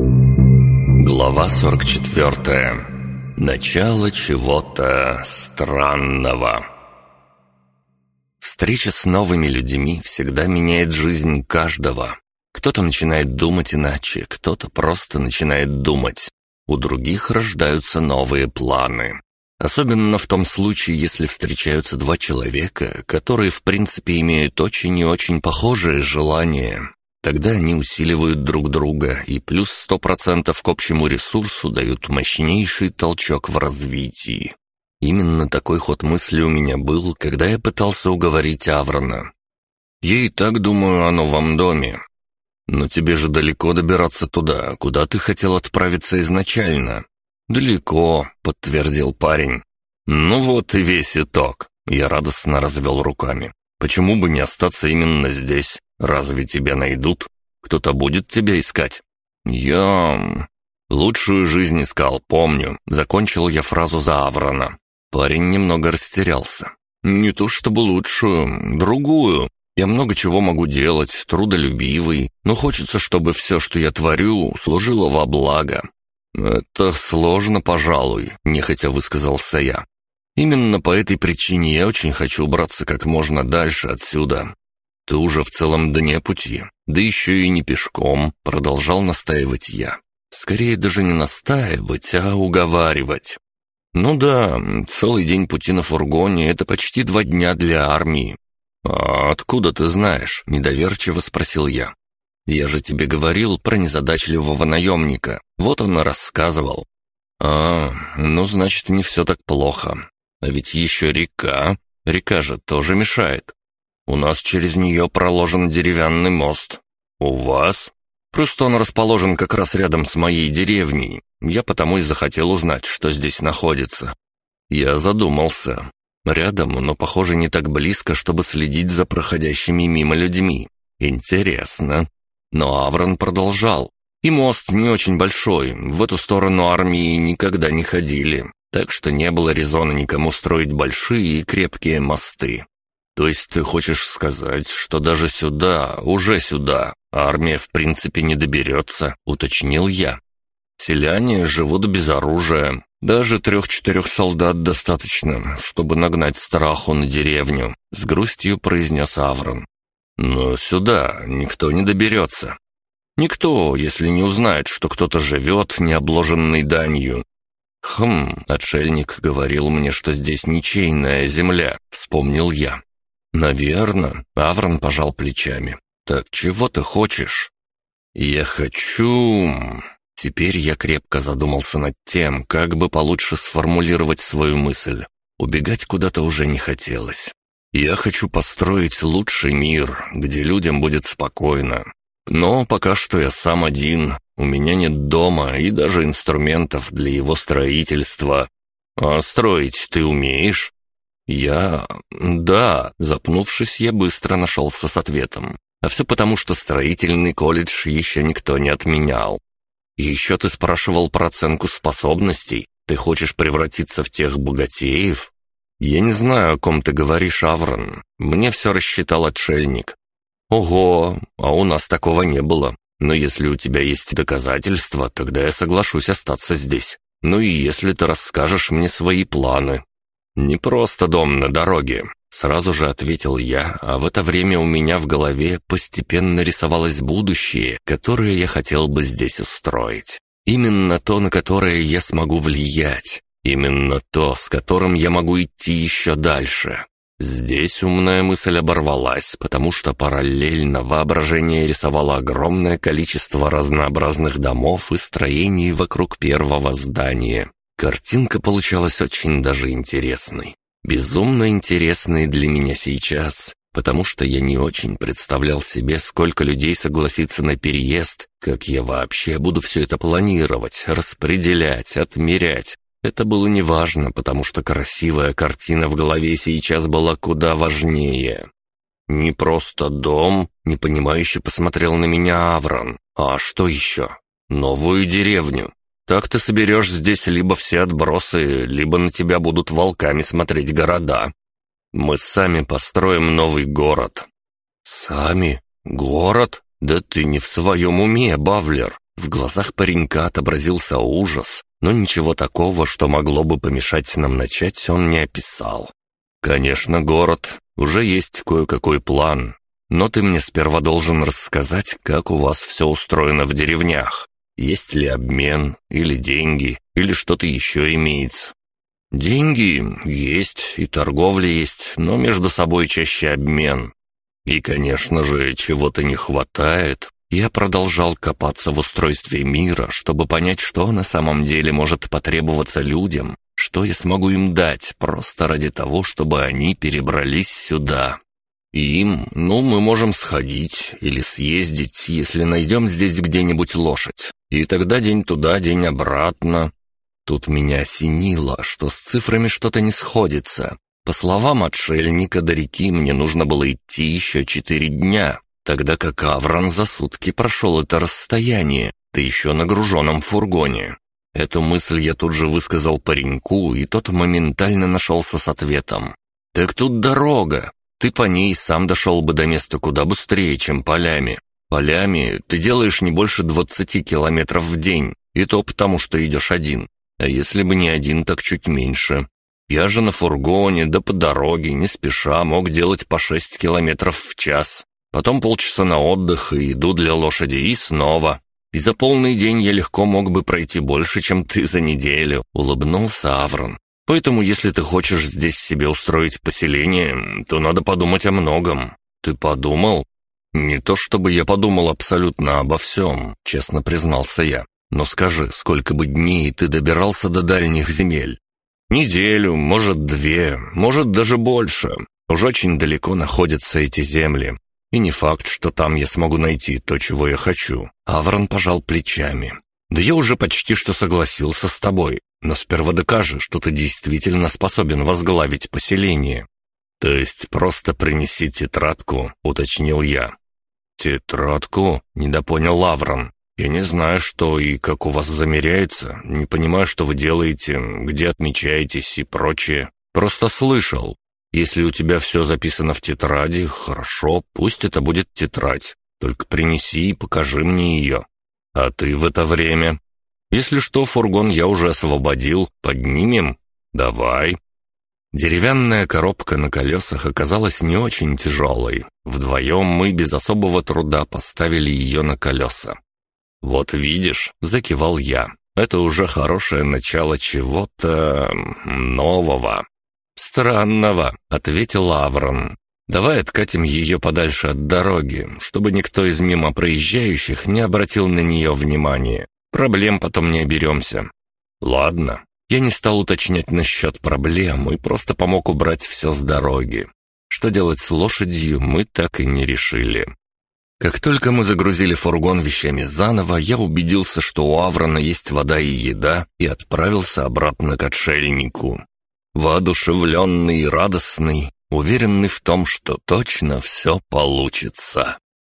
Глава 44. Начало чего-то странного. Встреча с новыми людьми всегда меняет жизнь каждого. Кто-то начинает думать иначе, кто-то просто начинает думать. У других рождаются новые планы. Особенно в том случае, если встречаются два человека, которые в принципе имеют очень и очень похожие желания. Тогда они усиливают друг друга и плюс сто процентов к общему ресурсу дают мощнейший толчок в развитии. Именно такой ход мысли у меня был, когда я пытался уговорить Аврона. «Я и так думаю о новом доме. Но тебе же далеко добираться туда, куда ты хотел отправиться изначально. «Далеко», — подтвердил парень. «Ну вот и весь итог». Я радостно развел руками. «Почему бы не остаться именно здесь? Разве тебя найдут? Кто-то будет тебя искать?» «Я...» «Лучшую жизнь искал, помню». Закончил я фразу за Аврона. Парень немного растерялся. «Не то чтобы лучшую, другую. Я много чего могу делать, трудолюбивый, но хочется, чтобы все, что я творю, служило во благо. «Это сложно, пожалуй», — нехотя высказался я. «Именно по этой причине я очень хочу убраться как можно дальше отсюда. Ты уже в целом дне пути, да еще и не пешком», — продолжал настаивать я. Скорее даже не настаивать, а уговаривать. «Ну да, целый день пути на фургоне — это почти два дня для армии». «А откуда ты знаешь?» — недоверчиво спросил я. Я же тебе говорил про незадачливого наемника. Вот он и рассказывал. А, ну, значит, не все так плохо. А ведь еще река. Река же тоже мешает. У нас через нее проложен деревянный мост. У вас? Просто он расположен как раз рядом с моей деревней. Я потому и захотел узнать, что здесь находится. Я задумался. Рядом, но, похоже, не так близко, чтобы следить за проходящими мимо людьми. Интересно. Но Аврон продолжал. И мост не очень большой, в эту сторону армии никогда не ходили, так что не было резона никому строить большие и крепкие мосты. То есть ты хочешь сказать, что даже сюда, уже сюда, армия в принципе не доберется, уточнил я. Селяне живут без оружия. Даже трех-четырех солдат достаточно, чтобы нагнать страху на деревню», — с грустью произнес Аврон. Но сюда никто не доберется. Никто, если не узнает, что кто-то живет, не обложенный данью. Хм, отшельник говорил мне, что здесь ничейная земля, вспомнил я. Наверно, Аврон пожал плечами. Так чего ты хочешь? Я хочу... Теперь я крепко задумался над тем, как бы получше сформулировать свою мысль. Убегать куда-то уже не хотелось. Я хочу построить лучший мир, где людям будет спокойно. Но пока что я сам один, у меня нет дома и даже инструментов для его строительства. А строить ты умеешь? Я... Да, запнувшись, я быстро нашелся с ответом. А все потому, что строительный колледж еще никто не отменял. Еще ты спрашивал про оценку способностей. Ты хочешь превратиться в тех богатеев? «Я не знаю, о ком ты говоришь, Аврон. Мне все рассчитал отшельник». «Ого, а у нас такого не было. Но если у тебя есть доказательства, тогда я соглашусь остаться здесь. Ну и если ты расскажешь мне свои планы». «Не просто дом на дороге», — сразу же ответил я, а в это время у меня в голове постепенно рисовалось будущее, которое я хотел бы здесь устроить. Именно то, на которое я смогу влиять. Именно то, с которым я могу идти еще дальше. Здесь умная мысль оборвалась, потому что параллельно воображение рисовало огромное количество разнообразных домов и строений вокруг первого здания. Картинка получалась очень даже интересной. Безумно интересной для меня сейчас, потому что я не очень представлял себе, сколько людей согласится на переезд, как я вообще буду все это планировать, распределять, отмерять, это было неважно, потому что красивая картина в голове сейчас была куда важнее. «Не просто дом», — непонимающе посмотрел на меня Аврон. «А что еще? Новую деревню. Так ты соберешь здесь либо все отбросы, либо на тебя будут волками смотреть города. Мы сами построим новый город». «Сами? Город? Да ты не в своем уме, Бавлер. В глазах паренька отобразился ужас, но ничего такого, что могло бы помешать нам начать, он не описал. «Конечно, город. Уже есть кое-какой план. Но ты мне сперва должен рассказать, как у вас все устроено в деревнях. Есть ли обмен, или деньги, или что-то еще имеется. Деньги есть, и торговля есть, но между собой чаще обмен. И, конечно же, чего-то не хватает. Я продолжал копаться в устройстве мира, чтобы понять, что на самом деле может потребоваться людям, что я смогу им дать, просто ради того, чтобы они перебрались сюда. Им, ну, мы можем сходить или съездить, если найдем здесь где-нибудь лошадь. И тогда день туда, день обратно. Тут меня осенило, что с цифрами что-то не сходится. По словам отшельника до реки мне нужно было идти еще четыре дня, тогда как Аврон за сутки прошел это расстояние, да еще на груженном фургоне. Эту мысль я тут же высказал пареньку, и тот моментально нашелся с ответом. «Так тут дорога. Ты по ней сам дошел бы до места куда быстрее, чем полями. Полями ты делаешь не больше двадцати километров в день, и то потому, что идешь один. А если бы не один, так чуть меньше. Я же на фургоне, да по дороге, не спеша, мог делать по шесть километров в час. Потом полчаса на отдых и еду для лошади, и снова. И за полный день я легко мог бы пройти больше, чем ты за неделю», — улыбнулся Аврон. «Поэтому, если ты хочешь здесь себе устроить поселение, то надо подумать о многом. Ты подумал?» «Не то чтобы я подумал абсолютно обо всем», — честно признался я. «Но скажи, сколько бы дней ты добирался до дальних земель? Неделю, может, две, может, даже больше. Уж очень далеко находятся эти земли. И не факт, что там я смогу найти то, чего я хочу. Аврон пожал плечами. Да я уже почти что согласился с тобой. Но сперва докажи, что ты действительно способен возглавить поселение. То есть просто принеси тетрадку, уточнил я. Тетрадку? Недопонял Лаврон. «Я не знаю, что и как у вас замеряется, не понимаю, что вы делаете, где отмечаетесь и прочее. Просто слышал. Если у тебя все записано в тетради, хорошо, пусть это будет тетрадь. Только принеси и покажи мне ее. А ты в это время? Если что, фургон я уже освободил, поднимем? Давай». Деревянная коробка на колесах оказалась не очень тяжелой. Вдвоем мы без особого труда поставили ее на колеса. «Вот видишь», — закивал я, — «это уже хорошее начало чего-то... нового». «Странного», — ответил Аврон. «Давай откатим ее подальше от дороги, чтобы никто из мимо проезжающих не обратил на нее внимания. Проблем потом не оберемся». «Ладно». Я не стал уточнять насчет проблем и просто помог убрать все с дороги. Что делать с лошадью, мы так и не решили. Как только мы загрузили фургон вещами заново, я убедился, что у Аврона есть вода и еда, и отправился обратно к отшельнику. Воодушевленный и радостный, уверенный в том, что точно все получится.